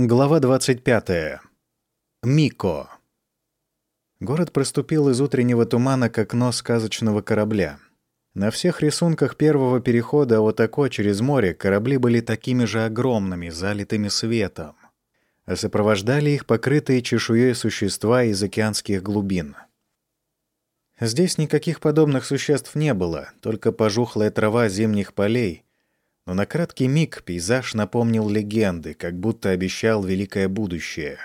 Глава 25. Мико. Город проступил из утреннего тумана, как нос сказочного корабля. На всех рисунках первого перехода от Око через море корабли были такими же огромными, залитыми светом, а сопровождали их покрытые чешуей существа из океанских глубин. Здесь никаких подобных существ не было, только пожухлая трава зимних полей — но на краткий миг пейзаж напомнил легенды, как будто обещал великое будущее.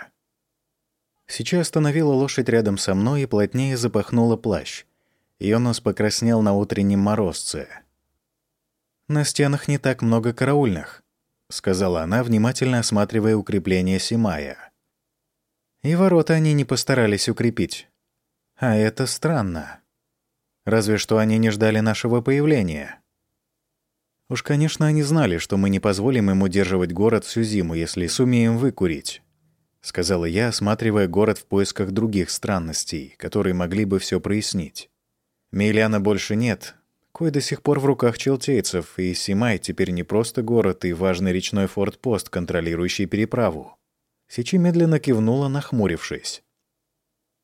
Сейчас остановила лошадь рядом со мной и плотнее запахнула плащ. Ее нос покраснел на утреннем морозце. «На стенах не так много караульных», — сказала она, внимательно осматривая укрепление Симая. «И ворота они не постарались укрепить. А это странно. Разве что они не ждали нашего появления». Уж, конечно, они знали, что мы не позволим им удерживать город всю зиму, если сумеем выкурить. Сказала я, осматривая город в поисках других странностей, которые могли бы все прояснить. Мейляна больше нет. Кой до сих пор в руках челтейцев, и Симай теперь не просто город и важный речной фортпост, контролирующий переправу. Сичи медленно кивнула, нахмурившись.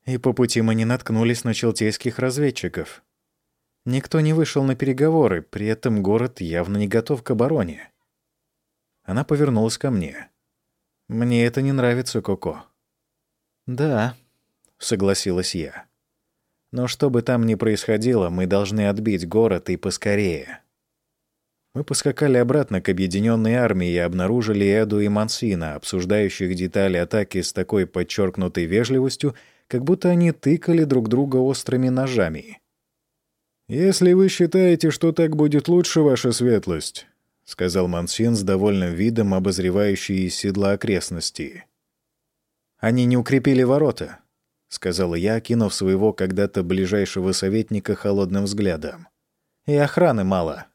И по пути мы не наткнулись на челтейских разведчиков. Никто не вышел на переговоры, при этом город явно не готов к обороне. Она повернулась ко мне. «Мне это не нравится, Коко». «Да», — согласилась я. «Но что бы там ни происходило, мы должны отбить город и поскорее». Мы поскакали обратно к объединенной армии и обнаружили Эду и Мансина, обсуждающих детали атаки с такой подчеркнутой вежливостью, как будто они тыкали друг друга острыми ножами. «Если вы считаете, что так будет лучше, ваша светлость», — сказал Мансин с довольным видом, обозревающий из седла окрестности. «Они не укрепили ворота», — сказала я, кинув своего когда-то ближайшего советника холодным взглядом. «И охраны мало.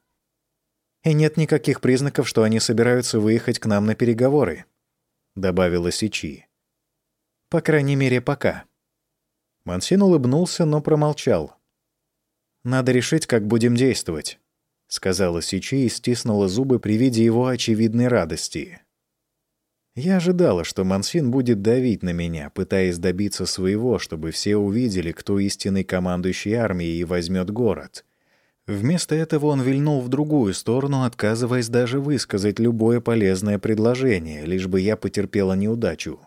И нет никаких признаков, что они собираются выехать к нам на переговоры», — добавила Сичи. «По крайней мере, пока». Мансин улыбнулся, но промолчал. Надо решить, как будем действовать», — сказала Сичи и стиснула зубы при виде его очевидной радости. Я ожидала, что Мансин будет давить на меня, пытаясь добиться своего, чтобы все увидели, кто истинный командующий армией и возьмет город. Вместо этого он вильнул в другую сторону, отказываясь даже высказать любое полезное предложение, лишь бы я потерпела неудачу.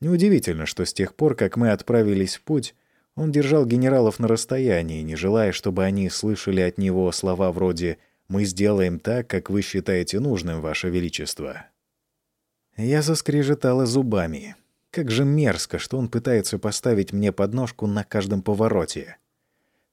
Неудивительно, что с тех пор, как мы отправились в путь, он держал генералов на расстоянии, не желая, чтобы они слышали от него слова вроде «Мы сделаем так, как вы считаете нужным, Ваше Величество». Я заскрежетала зубами. Как же мерзко, что он пытается поставить мне подножку на каждом повороте.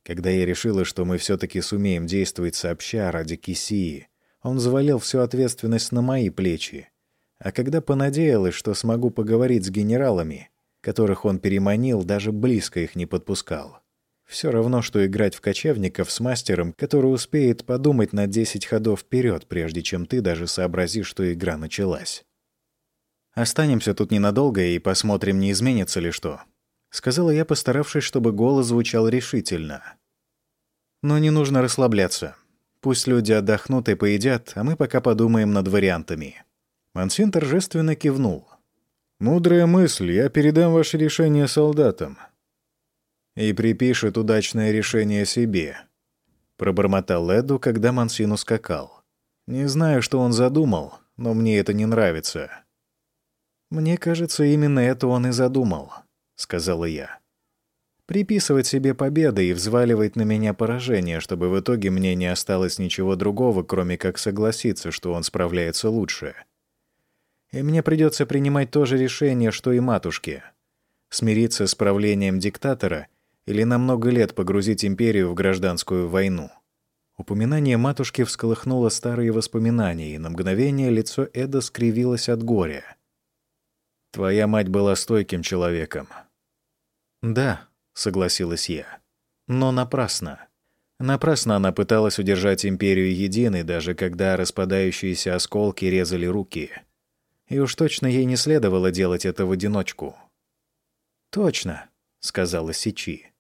Когда я решила, что мы все-таки сумеем действовать сообща ради Кисии, он завалил всю ответственность на мои плечи. А когда понадеялась, что смогу поговорить с генералами, которых он переманил, даже близко их не подпускал. Все равно, что играть в кочевников с мастером, который успеет подумать на 10 ходов вперед, прежде чем ты даже сообразишь, что игра началась. «Останемся тут ненадолго и посмотрим, не изменится ли что», — сказала я, постаравшись, чтобы голос звучал решительно. «Но не нужно расслабляться. Пусть люди отдохнут и поедят, а мы пока подумаем над вариантами». Мансин торжественно кивнул. Мудрая мысль, я передам ваше решение солдатам. И припишет удачное решение себе. Пробормотал Эду, когда Мансин ускакал. Не знаю, что он задумал, но мне это не нравится. Мне кажется, именно это он и задумал, сказала я. Приписывать себе победы и взваливать на меня поражение, чтобы в итоге мне не осталось ничего другого, кроме как согласиться, что он справляется лучше. — и мне придется принимать то же решение, что и матушке. Смириться с правлением диктатора или на много лет погрузить империю в гражданскую войну. Упоминание матушки всколыхнуло старые воспоминания, и на мгновение лицо Эда скривилось от горя. «Твоя мать была стойким человеком». «Да», — согласилась я. «Но напрасно». Напрасно она пыталась удержать империю единой, даже когда распадающиеся осколки резали руки — и уж точно ей не следовало делать это в одиночку. «Точно», — сказала Сичи.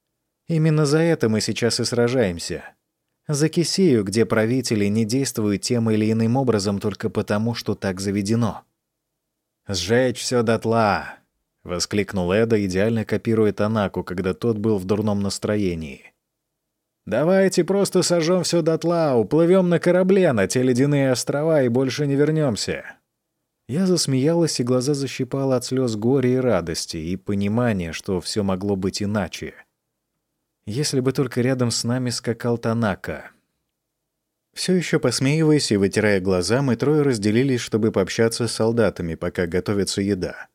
«Именно за это мы сейчас и сражаемся. За Кисию, где правители не действуют тем или иным образом только потому, что так заведено». «Сжечь все дотла!» — воскликнул Эда, идеально копируя Танаку, когда тот был в дурном настроении. «Давайте просто сожжем все дотла, уплывем на корабле на те ледяные острова и больше не вернемся». Я засмеялась, и глаза защипала от слез горя и радости, и понимания, что все могло быть иначе. Если бы только рядом с нами скакал Танака. Все еще посмеиваясь и вытирая глаза, мы трое разделились, чтобы пообщаться с солдатами, пока готовится еда.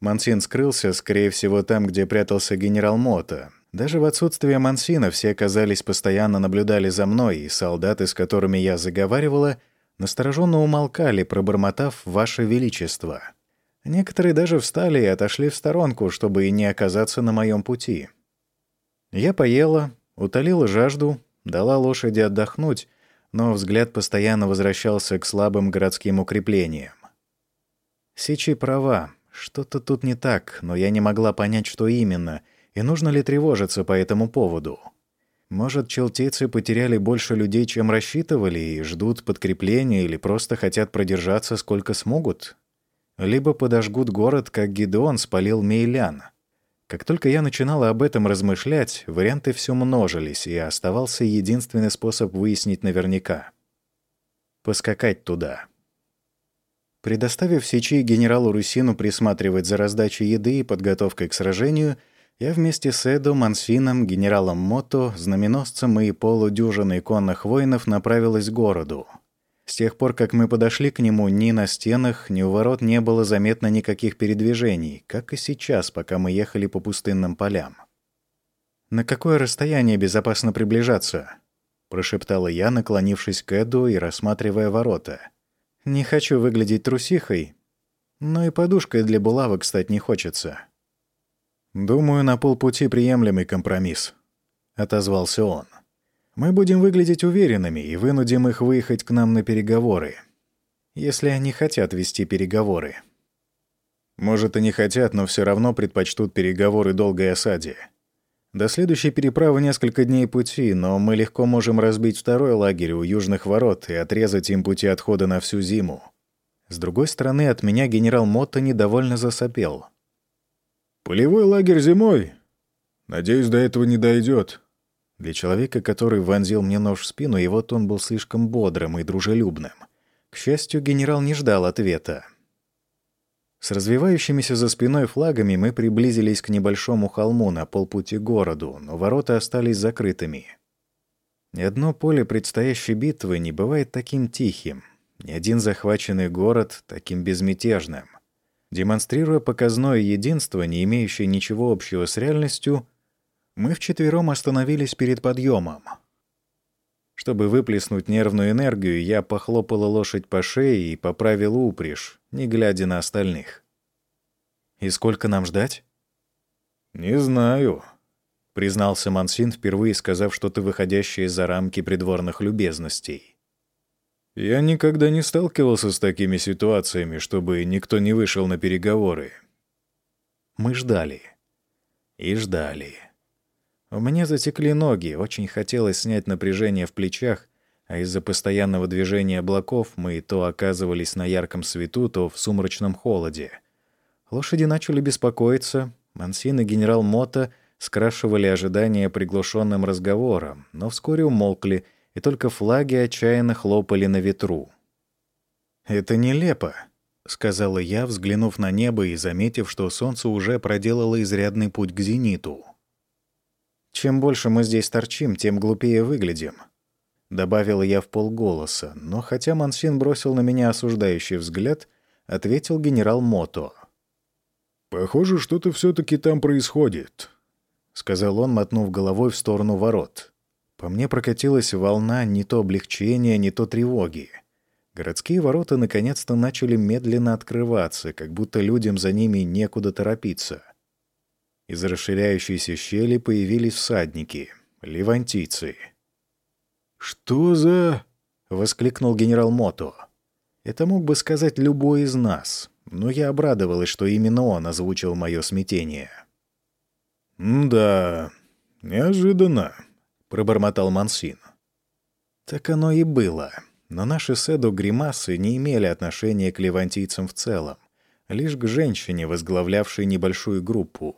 Мансин скрылся, скорее всего, там, где прятался генерал Мота. Даже в отсутствие Мансина все, оказались постоянно наблюдали за мной, и солдаты, с которыми я заговаривала, настороженно умолкали, пробормотав «Ваше Величество». Некоторые даже встали и отошли в сторонку, чтобы и не оказаться на моем пути. Я поела, утолила жажду, дала лошади отдохнуть, но взгляд постоянно возвращался к слабым городским укреплениям. Сичи права, что-то тут не так, но я не могла понять, что именно, и нужно ли тревожиться по этому поводу. Может, челтейцы потеряли больше людей, чем рассчитывали, и ждут подкрепления или просто хотят продержаться сколько смогут? Либо подожгут город, как Гидеон спалил Мейлян — как только я начинала об этом размышлять, варианты все множились, и оставался единственный способ выяснить наверняка. Поскакать туда. Предоставив Сечи генералу Русину присматривать за раздачей еды и подготовкой к сражению, я вместе с Эдо, Мансином, генералом Мото, знаменосцем и полудюжиной конных воинов направилась к городу — с тех пор, как мы подошли к нему, ни на стенах, ни у ворот не было заметно никаких передвижений, как и сейчас, пока мы ехали по пустынным полям. «На какое расстояние безопасно приближаться?» — прошептала я, наклонившись к Эду и рассматривая ворота. «Не хочу выглядеть трусихой, но и подушкой для булавок стать не хочется». «Думаю, на полпути приемлемый компромисс», — отозвался он. Мы будем выглядеть уверенными и вынудим их выехать к нам на переговоры. Если они хотят вести переговоры. Может, и не хотят, но все равно предпочтут переговоры долгой осаде. До следующей переправы несколько дней пути, но мы легко можем разбить второй лагерь у южных ворот и отрезать им пути отхода на всю зиму. С другой стороны, от меня генерал Мотто недовольно засопел. «Полевой лагерь зимой? Надеюсь, до этого не дойдет. Для человека, который вонзил мне нож в спину, его тон был слишком бодрым и дружелюбным. К счастью, генерал не ждал ответа. С развивающимися за спиной флагами мы приблизились к небольшому холму на полпути к городу, но ворота остались закрытыми. Ни одно поле предстоящей битвы не бывает таким тихим, ни один захваченный город таким безмятежным. Демонстрируя показное единство, не имеющее ничего общего с реальностью, мы вчетвером остановились перед подъемом. Чтобы выплеснуть нервную энергию, я похлопала лошадь по шее и поправил упряжь, не глядя на остальных. «И сколько нам ждать?» «Не знаю», — признался Мансин, впервые сказав что-то выходящее за рамки придворных любезностей. «Я никогда не сталкивался с такими ситуациями, чтобы никто не вышел на переговоры». Мы ждали. И ждали. У меня затекли ноги, очень хотелось снять напряжение в плечах, а из-за постоянного движения облаков мы то оказывались на ярком свету, то в сумрачном холоде. Лошади начали беспокоиться, Мансин и генерал Мота скрашивали ожидания приглушенным разговором, но вскоре умолкли, и только флаги отчаянно хлопали на ветру. «Это нелепо», — сказала я, взглянув на небо и заметив, что солнце уже проделало изрядный путь к зениту. Чем больше мы здесь торчим, тем глупее выглядим. Добавила я в полголоса, но хотя Мансин бросил на меня осуждающий взгляд, ответил генерал Мото. «Похоже, что-то все-таки там происходит», — сказал он, мотнув головой в сторону ворот. По мне прокатилась волна не то облегчения, не то тревоги. Городские ворота наконец-то начали медленно открываться, как будто людям за ними некуда торопиться — из расширяющейся щели появились всадники, левантийцы. «Что за...» — воскликнул генерал Мото. Это мог бы сказать любой из нас, но я обрадовалась, что именно он озвучил мое смятение. «Да, неожиданно», — пробормотал Мансин. Так оно и было. Но наши седу гримасы не имели отношения к левантийцам в целом. лишь к женщине, возглавлявшей небольшую группу.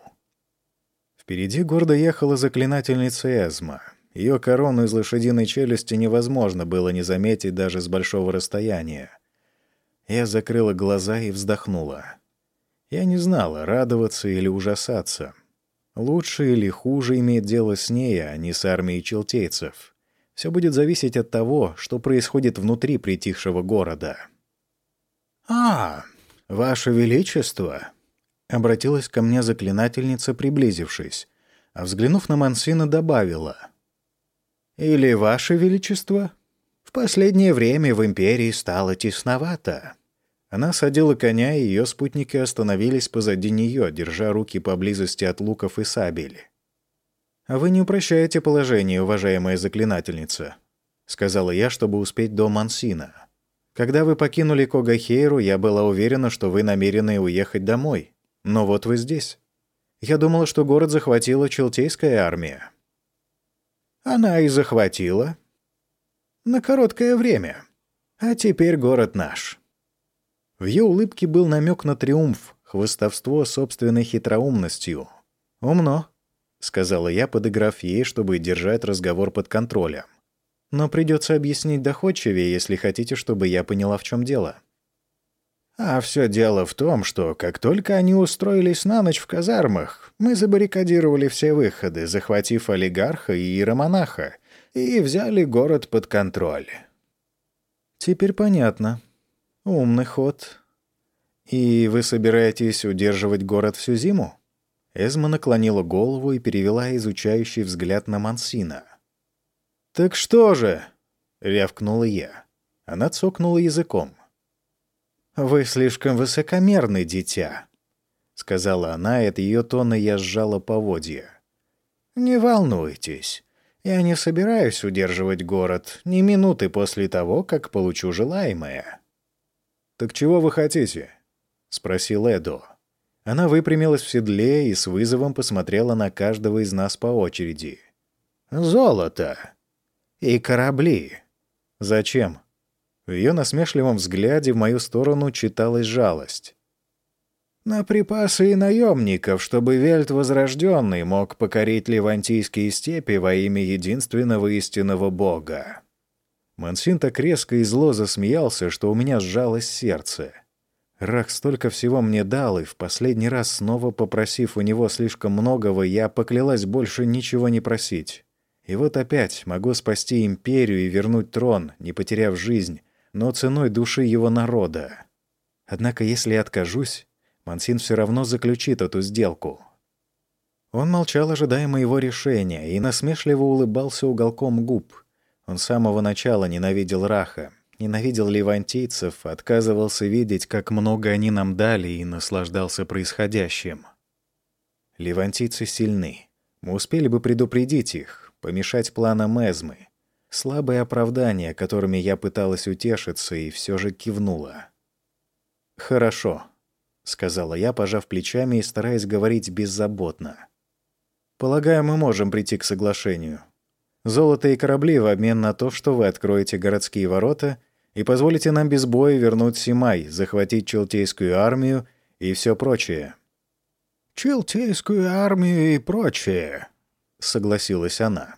Впереди гордо ехала заклинательница Эзма. Ее корону из лошадиной челюсти невозможно было не заметить даже с большого расстояния. Я закрыла глаза и вздохнула. Я не знала, радоваться или ужасаться. Лучше или хуже иметь дело с ней, а не с армией челтейцев. Все будет зависеть от того, что происходит внутри притихшего города. «А, ваше величество!» — обратилась ко мне заклинательница, приблизившись, а взглянув на Мансина, добавила. «Или ваше величество? В последнее время в империи стало тесновато». Она садила коня, и ее спутники остановились позади нее, держа руки поблизости от луков и сабель. «А вы не упрощаете положение, уважаемая заклинательница», — сказала я, чтобы успеть до Мансина. «Когда вы покинули Когахейру, я была уверена, что вы намерены уехать домой. Но вот вы здесь. Я думала, что город захватила Челтейская армия». «Она и захватила. На короткое время. А теперь город наш». В ее улыбке был намек на триумф, хвостовство собственной хитроумностью. «Умно», — сказала я, подыграв ей, чтобы держать разговор под контролем. «Но придется объяснить доходчивее, если хотите, чтобы я поняла, в чем дело». «А все дело в том, что как только они устроились на ночь в казармах, мы забаррикадировали все выходы, захватив олигарха и иеромонаха, и взяли город под контроль». «Теперь понятно», «Умный ход. И вы собираетесь удерживать город всю зиму?» Эзма наклонила голову и перевела изучающий взгляд на Мансина. «Так что же?» — рявкнула я. Она цокнула языком. «Вы слишком высокомерны, дитя», — сказала она, и от ее тона я сжала поводья. «Не волнуйтесь. Я не собираюсь удерживать город ни минуты после того, как получу желаемое». «Так чего вы хотите?» — спросил Эдо. Она выпрямилась в седле и с вызовом посмотрела на каждого из нас по очереди. «Золото! И корабли!» «Зачем?» В ее насмешливом взгляде в мою сторону читалась жалость. «На припасы и наемников, чтобы Вельт Возрожденный мог покорить Левантийские степи во имя единственного истинного бога». Мансин так резко и зло засмеялся, что у меня сжалось сердце. Рах столько всего мне дал, и в последний раз, снова попросив у него слишком многого, я поклялась больше ничего не просить. И вот опять могу спасти империю и вернуть трон, не потеряв жизнь, но ценой души его народа. Однако если я откажусь, Мансин все равно заключит эту сделку. Он молчал, ожидая моего решения, и насмешливо улыбался уголком губ — он с самого начала ненавидел Раха, ненавидел левантийцев, отказывался видеть, как много они нам дали, и наслаждался происходящим. Левантийцы сильны. Мы успели бы предупредить их, помешать планам Эзмы. Слабые оправдания, которыми я пыталась утешиться, и все же кивнула. «Хорошо», — сказала я, пожав плечами и стараясь говорить беззаботно. «Полагаю, мы можем прийти к соглашению. Золото и корабли в обмен на то, что вы откроете городские ворота и позволите нам без боя вернуть Симай, захватить Челтейскую армию и все прочее». «Челтейскую армию и прочее», — согласилась она.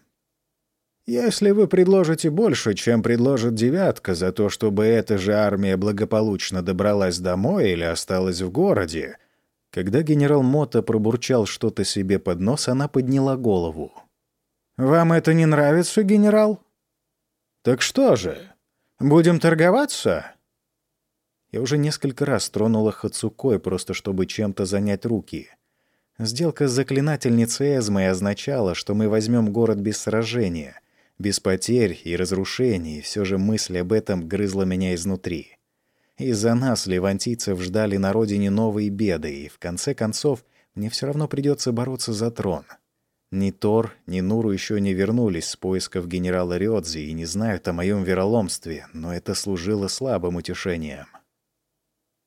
«Если вы предложите больше, чем предложит девятка за то, чтобы эта же армия благополучно добралась домой или осталась в городе», когда генерал Мота пробурчал что-то себе под нос, она подняла голову. «Вам это не нравится, генерал?» «Так что же, будем торговаться?» Я уже несколько раз тронула Хацукой, просто чтобы чем-то занять руки. Сделка с заклинательницей Эзмой означала, что мы возьмем город без сражения, без потерь и разрушений, и все же мысль об этом грызла меня изнутри. Из-за нас, левантийцев, ждали на родине новые беды, и в конце концов мне все равно придется бороться за трон. Ни Тор, ни Нуру еще не вернулись с поисков генерала Риодзи и не знают о моем вероломстве, но это служило слабым утешением.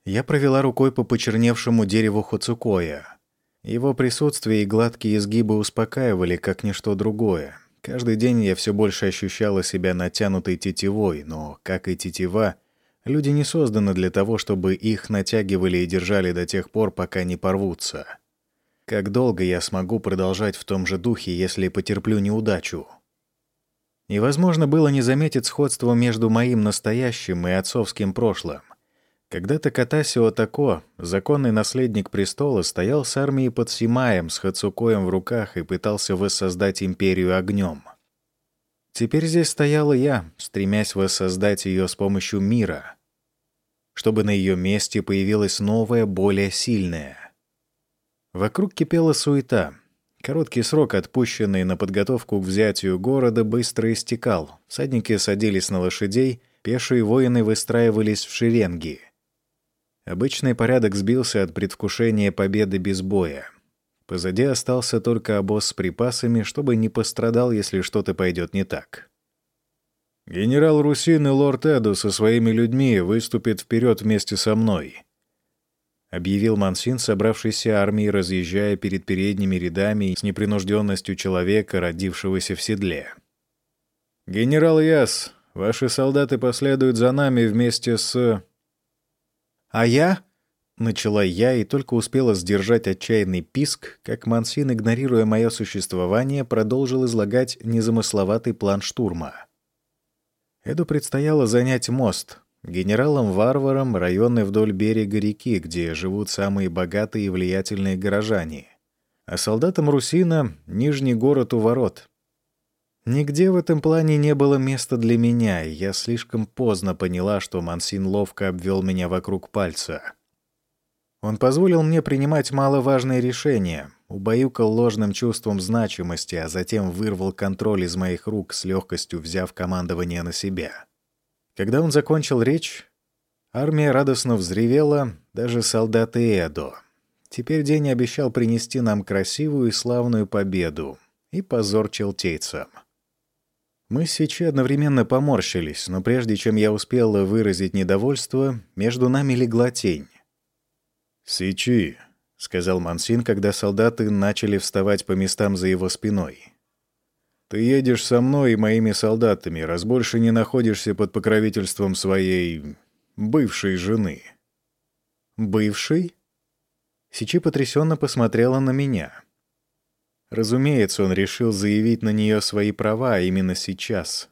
Я провела рукой по почерневшему дереву Хоцукоя. Его присутствие и гладкие изгибы успокаивали, как ничто другое. Каждый день я все больше ощущала себя натянутой тетивой, но, как и тетива, Люди не созданы для того, чтобы их натягивали и держали до тех пор, пока не порвутся. Как долго я смогу продолжать в том же духе, если потерплю неудачу? Невозможно было не заметить сходство между моим настоящим и отцовским прошлым. Когда-то Катасио Тако, законный наследник престола, стоял с армией под Симаем с Хацукоем в руках и пытался воссоздать империю огнем. Теперь здесь стояла я, стремясь воссоздать ее с помощью мира, чтобы на ее месте появилась новая, более сильная. Вокруг кипела суета. Короткий срок, отпущенный на подготовку к взятию города, быстро истекал. Всадники садились на лошадей, пешие воины выстраивались в шеренги — Обычный порядок сбился от предвкушения победы без боя. Позади остался только обоз с припасами, чтобы не пострадал, если что-то пойдет не так. «Генерал Русин и лорд Эду со своими людьми выступят вперед вместе со мной», — объявил Мансин, собравшийся армией, разъезжая перед передними рядами с непринужденностью человека, родившегося в седле. «Генерал Яс, ваши солдаты последуют за нами вместе с...» «А я...» — начала я и только успела сдержать отчаянный писк, как Мансин, игнорируя мое существование, продолжил излагать незамысловатый план штурма. Эду предстояло занять мост, генералам-варварам районы вдоль берега реки, где живут самые богатые и влиятельные горожане, а солдатам Русина — нижний город у ворот. Нигде в этом плане не было места для меня, и я слишком поздно поняла, что Мансин ловко обвел меня вокруг пальца. Он позволил мне принимать маловажные решения, убаюкал ложным чувством значимости, а затем вырвал контроль из моих рук с легкостью, взяв командование на себя. Когда он закончил речь, армия радостно взревела, даже солдаты Эдо. Теперь день обещал принести нам красивую и славную победу и позор челтейцам. Мы с одновременно поморщились, но прежде чем я успел выразить недовольство, между нами легла тень. «Сичи», — сказал Мансин, когда солдаты начали вставать по местам за его спиной. «Ты едешь со мной и моими солдатами, раз больше не находишься под покровительством своей... бывшей жены». «Бывшей?» Сичи потрясенно посмотрела на меня. Разумеется, он решил заявить на нее свои права именно сейчас.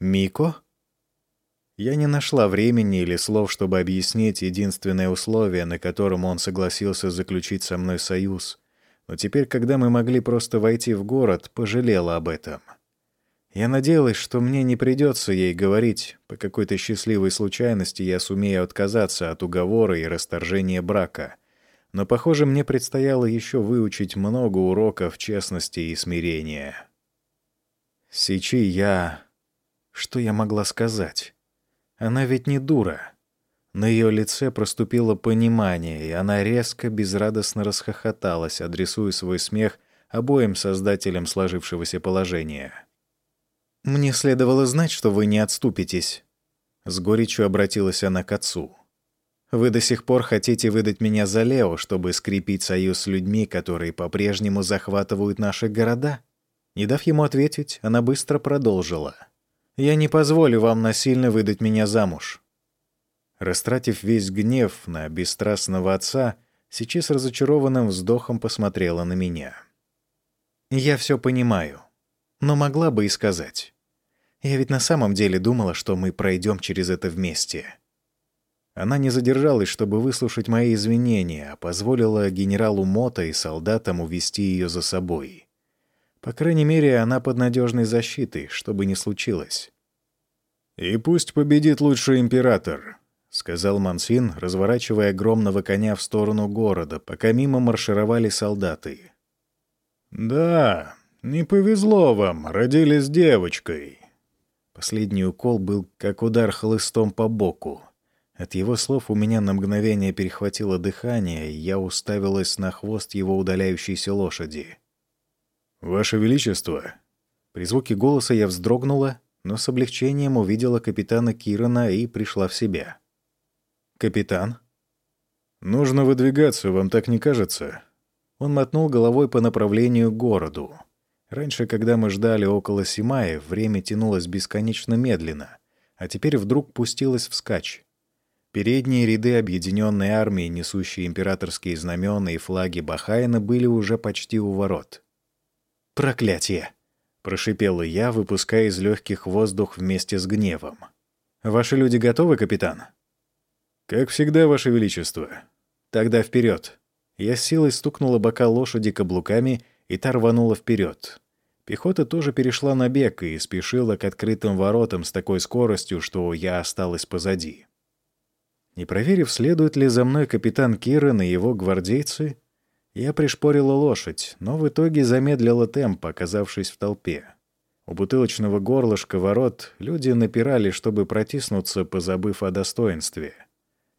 «Мико?» Я не нашла времени или слов, чтобы объяснить единственное условие, на котором он согласился заключить со мной союз. Но теперь, когда мы могли просто войти в город, пожалела об этом. Я надеялась, что мне не придется ей говорить. По какой-то счастливой случайности я сумею отказаться от уговора и расторжения брака — но, похоже, мне предстояло еще выучить много уроков честности и смирения. Сичи я... Что я могла сказать? Она ведь не дура. На ее лице проступило понимание, и она резко, безрадостно расхохоталась, адресуя свой смех обоим создателям сложившегося положения. «Мне следовало знать, что вы не отступитесь», — с горечью обратилась она к отцу. Вы до сих пор хотите выдать меня за Лео, чтобы скрепить союз с людьми, которые по-прежнему захватывают наши города?» Не дав ему ответить, она быстро продолжила. «Я не позволю вам насильно выдать меня замуж». Растратив весь гнев на бесстрастного отца, сейчас разочарованным вздохом посмотрела на меня. «Я все понимаю, но могла бы и сказать. Я ведь на самом деле думала, что мы пройдем через это вместе». Она не задержалась, чтобы выслушать мои извинения, а позволила генералу Мото и солдатам увести ее за собой. По крайней мере, она под надежной защитой, что бы ни случилось. «И пусть победит лучший император», — сказал Мансин, разворачивая огромного коня в сторону города, пока мимо маршировали солдаты. «Да, не повезло вам, родились девочкой». Последний укол был как удар хлыстом по боку. От его слов у меня на мгновение перехватило дыхание, и я уставилась на хвост его удаляющейся лошади. «Ваше Величество!» При звуке голоса я вздрогнула, но с облегчением увидела капитана Кирана и пришла в себя. «Капитан?» «Нужно выдвигаться, вам так не кажется?» Он мотнул головой по направлению к городу. Раньше, когда мы ждали около Симая, время тянулось бесконечно медленно — а теперь вдруг пустилась вскачь. Передние ряды объединенной армии, несущие императорские знамена и флаги Бахайна, были уже почти у ворот. «Проклятие!» — прошипела я, выпуская из легких воздух вместе с гневом. «Ваши люди готовы, капитан?» «Как всегда, Ваше Величество. Тогда вперед. Я с силой стукнула бока лошади каблуками, и та рванула вперед. Пехота тоже перешла на бег и спешила к открытым воротам с такой скоростью, что я осталась позади. Не проверив, следует ли за мной капитан Киран и его гвардейцы, я пришпорила лошадь, но в итоге замедлила темп, оказавшись в толпе. У бутылочного горлышка ворот люди напирали, чтобы протиснуться, позабыв о достоинстве —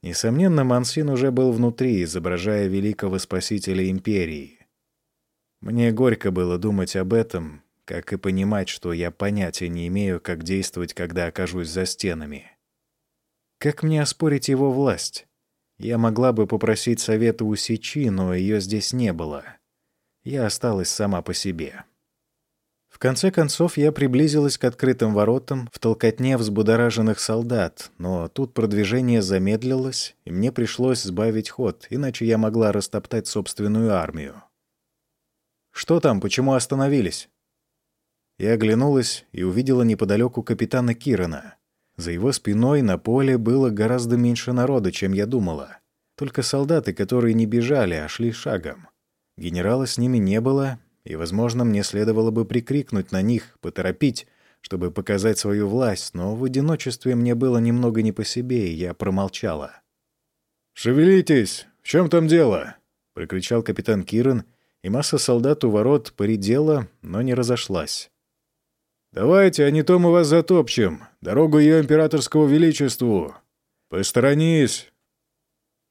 Несомненно, Мансин уже был внутри, изображая великого спасителя империи. Мне горько было думать об этом, как и понимать, что я понятия не имею, как действовать, когда окажусь за стенами. Как мне оспорить его власть? Я могла бы попросить совета у Сичи, но ее здесь не было. Я осталась сама по себе. В конце концов, я приблизилась к открытым воротам в толкотне взбудораженных солдат, но тут продвижение замедлилось, и мне пришлось сбавить ход, иначе я могла растоптать собственную армию. «Что там? Почему остановились?» Я оглянулась и увидела неподалеку капитана Кирана. За его спиной на поле было гораздо меньше народа, чем я думала. Только солдаты, которые не бежали, а шли шагом. Генерала с ними не было, и, возможно, мне следовало бы прикрикнуть на них, поторопить, чтобы показать свою власть, но в одиночестве мне было немного не по себе, и я промолчала. «Шевелитесь! В чем там дело?» — прокричал капитан Киран, и масса солдат у ворот поредела, но не разошлась. «Давайте, а не то мы вас затопчем. Дорогу ее императорскому величеству. Посторонись!»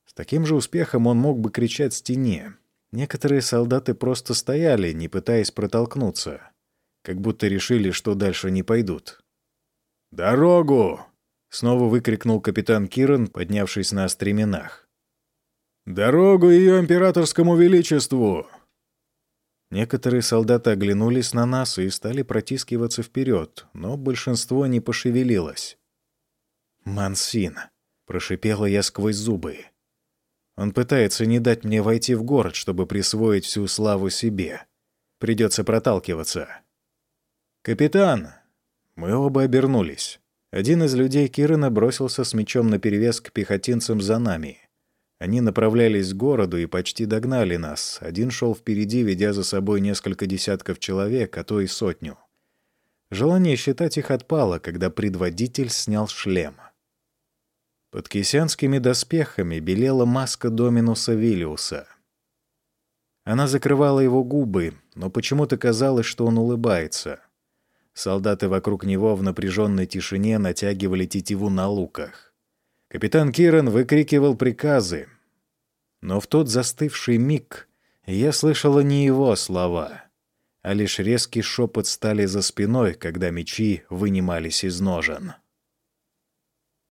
С таким же успехом он мог бы кричать стене, Некоторые солдаты просто стояли, не пытаясь протолкнуться, как будто решили, что дальше не пойдут. «Дорогу!» — снова выкрикнул капитан Киран, поднявшись на стременах. «Дорогу ее императорскому величеству!» Некоторые солдаты оглянулись на нас и стали протискиваться вперед, но большинство не пошевелилось. «Мансин!» — прошипела я сквозь зубы. Он пытается не дать мне войти в город, чтобы присвоить всю славу себе. Придется проталкиваться. «Капитан!» Мы оба обернулись. Один из людей Кирана бросился с мечом наперевес к пехотинцам за нами. Они направлялись к городу и почти догнали нас. Один шел впереди, ведя за собой несколько десятков человек, а то и сотню. Желание считать их отпало, когда предводитель снял шлем. Под кисянскими доспехами белела маска Доминуса Виллиуса. Она закрывала его губы, но почему-то казалось, что он улыбается. Солдаты вокруг него в напряженной тишине натягивали тетиву на луках. Капитан Киран выкрикивал приказы. Но в тот застывший миг я слышала не его слова, а лишь резкий шепот стали за спиной, когда мечи вынимались из ножен.